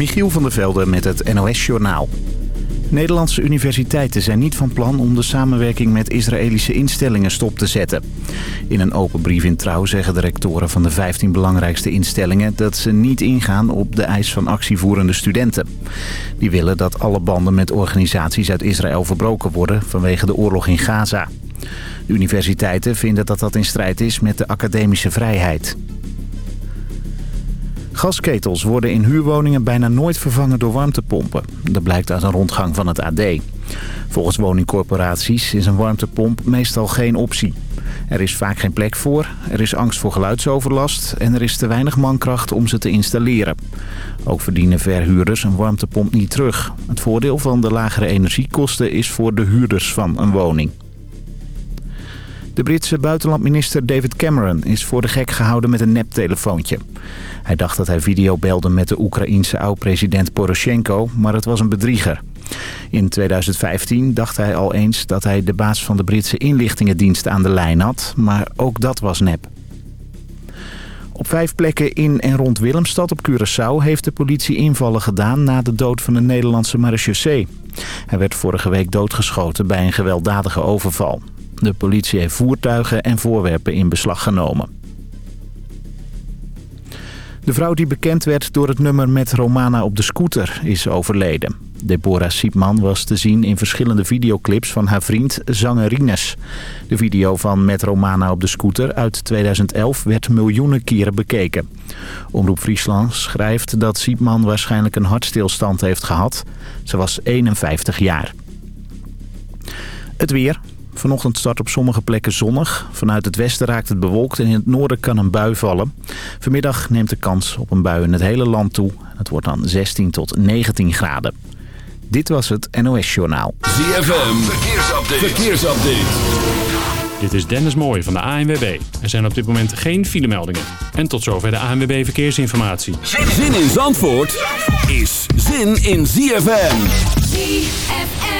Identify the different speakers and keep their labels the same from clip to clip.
Speaker 1: Michiel van der Velde met het NOS-journaal. Nederlandse universiteiten zijn niet van plan om de samenwerking met Israëlische instellingen stop te zetten. In een open brief in Trouw zeggen de rectoren van de 15 belangrijkste instellingen dat ze niet ingaan op de eis van actievoerende studenten. Die willen dat alle banden met organisaties uit Israël verbroken worden vanwege de oorlog in Gaza. De universiteiten vinden dat dat in strijd is met de academische vrijheid. Gasketels worden in huurwoningen bijna nooit vervangen door warmtepompen. Dat blijkt uit een rondgang van het AD. Volgens woningcorporaties is een warmtepomp meestal geen optie. Er is vaak geen plek voor, er is angst voor geluidsoverlast... en er is te weinig mankracht om ze te installeren. Ook verdienen verhuurders een warmtepomp niet terug. Het voordeel van de lagere energiekosten is voor de huurders van een woning. De Britse buitenlandminister David Cameron is voor de gek gehouden met een neptelefoontje. Hij dacht dat hij videobelde met de Oekraïense oud-president Poroshenko, maar het was een bedrieger. In 2015 dacht hij al eens dat hij de baas van de Britse inlichtingendienst aan de lijn had, maar ook dat was nep. Op vijf plekken in en rond Willemstad op Curaçao heeft de politie invallen gedaan na de dood van een Nederlandse marechaussee. Hij werd vorige week doodgeschoten bij een gewelddadige overval. De politie heeft voertuigen en voorwerpen in beslag genomen. De vrouw die bekend werd door het nummer met Romana op de scooter is overleden. Deborah Siepman was te zien in verschillende videoclips van haar vriend zanger Rines. De video van Met Romana op de scooter uit 2011 werd miljoenen keren bekeken. Omroep Friesland schrijft dat Siepman waarschijnlijk een hartstilstand heeft gehad. Ze was 51 jaar. Het weer. Vanochtend start op sommige plekken zonnig. Vanuit het westen raakt het bewolkt en in het noorden kan een bui vallen. Vanmiddag neemt de kans op een bui in het hele land toe. Het wordt dan 16 tot 19 graden. Dit was het NOS Journaal.
Speaker 2: ZFM, verkeersupdate. verkeersupdate.
Speaker 3: Dit is Dennis Mooij van de ANWB. Er zijn op dit moment geen filemeldingen. En tot zover de ANWB Verkeersinformatie.
Speaker 2: Zin in Zandvoort is zin in ZFM.
Speaker 4: ZFM.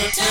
Speaker 5: Gone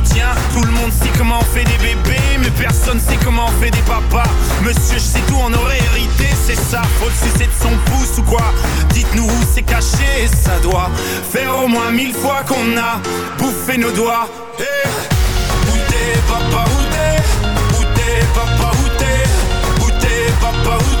Speaker 6: Tiens, tout le monde sait comment on fait des bébés Mais personne sait comment on fait des papas. Monsieur, je sais tout, on aurait hérité, c'est ça. Faut le sucer de son pouce ou quoi? Dites-nous où c'est caché, ça doit Faire au moins mille fois qu'on a bouffé nos doigts. Eh, Où t'es, papa, où t'es? Où t'es, papa, où t'es? Où t'es, papa, où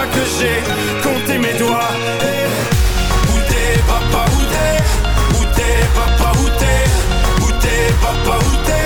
Speaker 6: j'ai compté mes doigts. Où t'es papa, où t'es? Où t'es papa, où t'es? Où t'es papa, où t'es,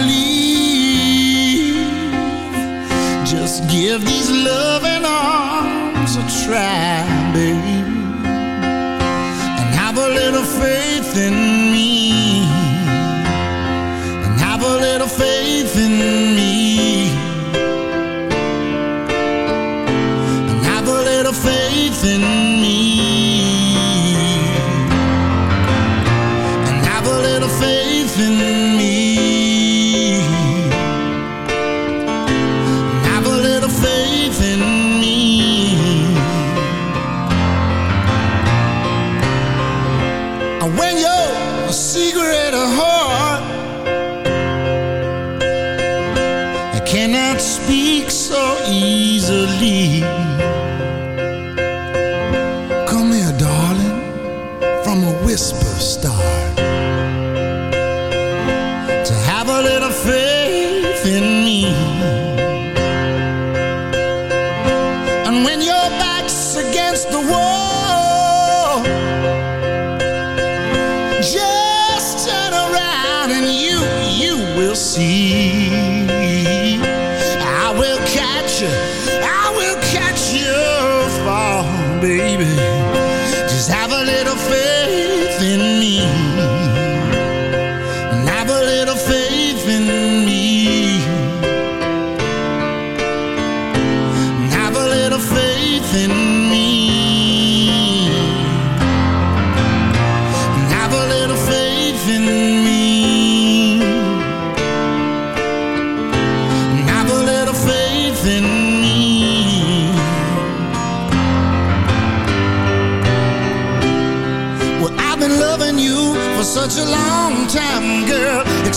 Speaker 7: believe. Just give these loving arms a try,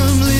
Speaker 4: firmly